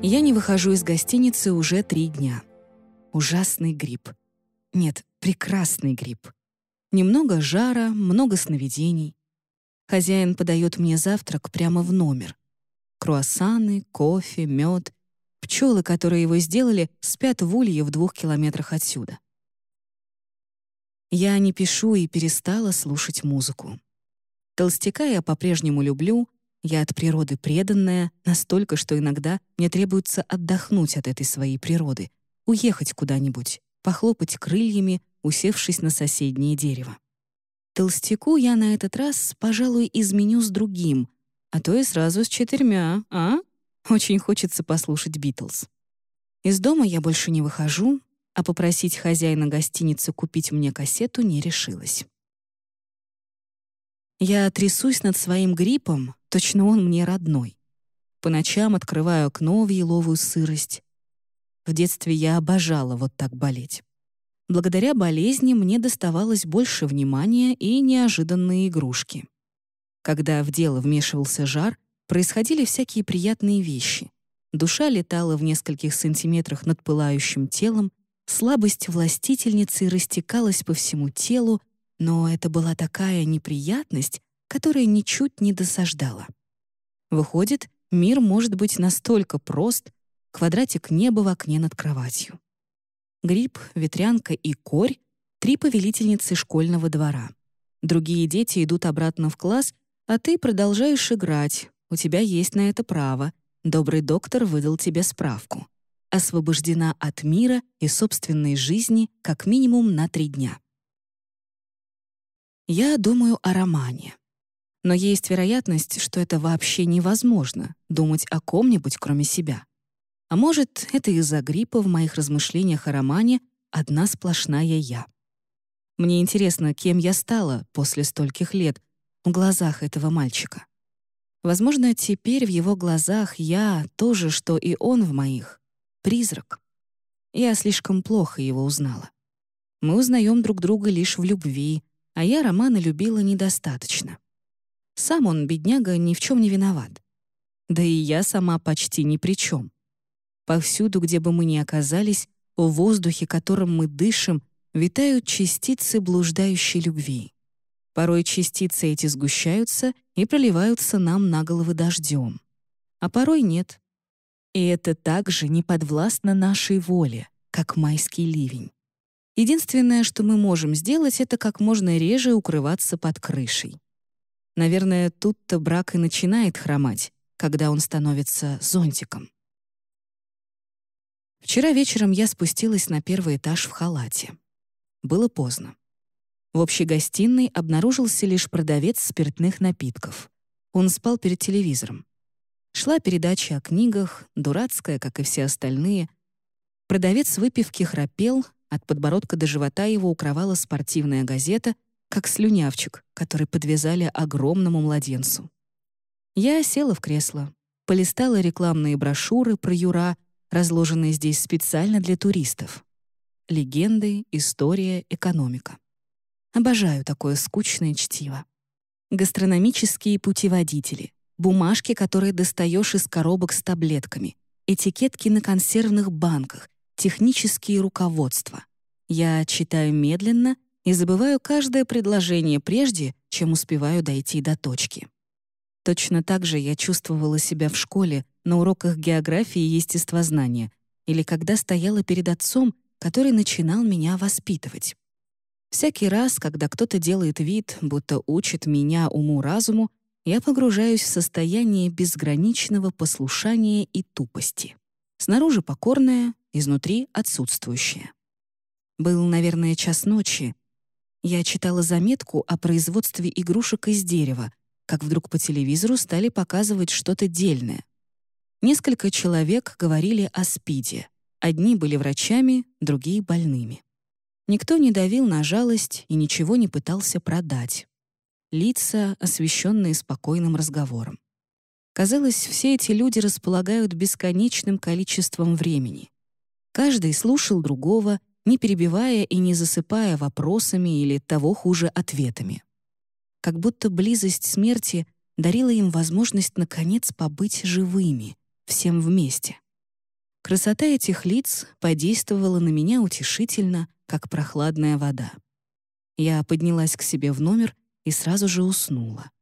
Я не выхожу из гостиницы уже три дня. Ужасный грипп. Нет, прекрасный грипп. Немного жара, много сновидений. Хозяин подает мне завтрак прямо в номер. Круассаны, кофе, мед. Пчелы, которые его сделали, спят в улье в двух километрах отсюда. Я не пишу и перестала слушать музыку. Толстяка я по-прежнему люблю, я от природы преданная, настолько, что иногда мне требуется отдохнуть от этой своей природы, уехать куда-нибудь, похлопать крыльями, усевшись на соседнее дерево. Толстяку я на этот раз, пожалуй, изменю с другим, а то и сразу с четырьмя, а? Очень хочется послушать «Битлз». Из дома я больше не выхожу, а попросить хозяина гостиницы купить мне кассету не решилась. Я трясусь над своим гриппом, точно он мне родной. По ночам открываю окно в еловую сырость. В детстве я обожала вот так болеть. Благодаря болезни мне доставалось больше внимания и неожиданные игрушки. Когда в дело вмешивался жар, происходили всякие приятные вещи. Душа летала в нескольких сантиметрах над пылающим телом, слабость властительницы растекалась по всему телу, но это была такая неприятность, которая ничуть не досаждала. Выходит, мир может быть настолько прост, квадратик неба в окне над кроватью. Гриб, ветрянка и корь — три повелительницы школьного двора. Другие дети идут обратно в класс, а ты продолжаешь играть, у тебя есть на это право. Добрый доктор выдал тебе справку. Освобождена от мира и собственной жизни как минимум на три дня. Я думаю о романе. Но есть вероятность, что это вообще невозможно — думать о ком-нибудь, кроме себя. А может, это из-за гриппа в моих размышлениях о романе одна сплошная я. Мне интересно, кем я стала после стольких лет в глазах этого мальчика. Возможно, теперь в его глазах я то же, что и он в моих. Призрак. Я слишком плохо его узнала. Мы узнаем друг друга лишь в любви, а я Романа любила недостаточно. Сам он, бедняга, ни в чем не виноват. Да и я сама почти ни при чем. Повсюду, где бы мы ни оказались, в воздухе, которым мы дышим, витают частицы блуждающей любви. Порой частицы эти сгущаются и проливаются нам на головы дождем. А порой нет. И это также не подвластно нашей воле, как майский ливень. Единственное, что мы можем сделать, это как можно реже укрываться под крышей. Наверное, тут-то брак и начинает хромать, когда он становится зонтиком. Вчера вечером я спустилась на первый этаж в халате. Было поздно. В общей гостиной обнаружился лишь продавец спиртных напитков. Он спал перед телевизором. Шла передача о книгах, дурацкая, как и все остальные. Продавец выпивки храпел, от подбородка до живота его укрывала спортивная газета, как слюнявчик, который подвязали огромному младенцу. Я села в кресло, полистала рекламные брошюры про Юра, разложенные здесь специально для туристов. Легенды, история, экономика. Обожаю такое скучное чтиво. Гастрономические путеводители, бумажки, которые достаешь из коробок с таблетками, этикетки на консервных банках, технические руководства. Я читаю медленно и забываю каждое предложение прежде, чем успеваю дойти до точки. Точно так же я чувствовала себя в школе на уроках географии и естествознания или когда стояла перед отцом, который начинал меня воспитывать. Всякий раз, когда кто-то делает вид, будто учит меня уму-разуму, я погружаюсь в состояние безграничного послушания и тупости. Снаружи покорная, изнутри отсутствующая. Был, наверное, час ночи. Я читала заметку о производстве игрушек из дерева, как вдруг по телевизору стали показывать что-то дельное. Несколько человек говорили о СПИДе. Одни были врачами, другие — больными. Никто не давил на жалость и ничего не пытался продать. Лица, освещенные спокойным разговором. Казалось, все эти люди располагают бесконечным количеством времени. Каждый слушал другого, не перебивая и не засыпая вопросами или того хуже ответами. Как будто близость смерти дарила им возможность наконец побыть живыми, всем вместе. Красота этих лиц подействовала на меня утешительно, как прохладная вода. Я поднялась к себе в номер и сразу же уснула.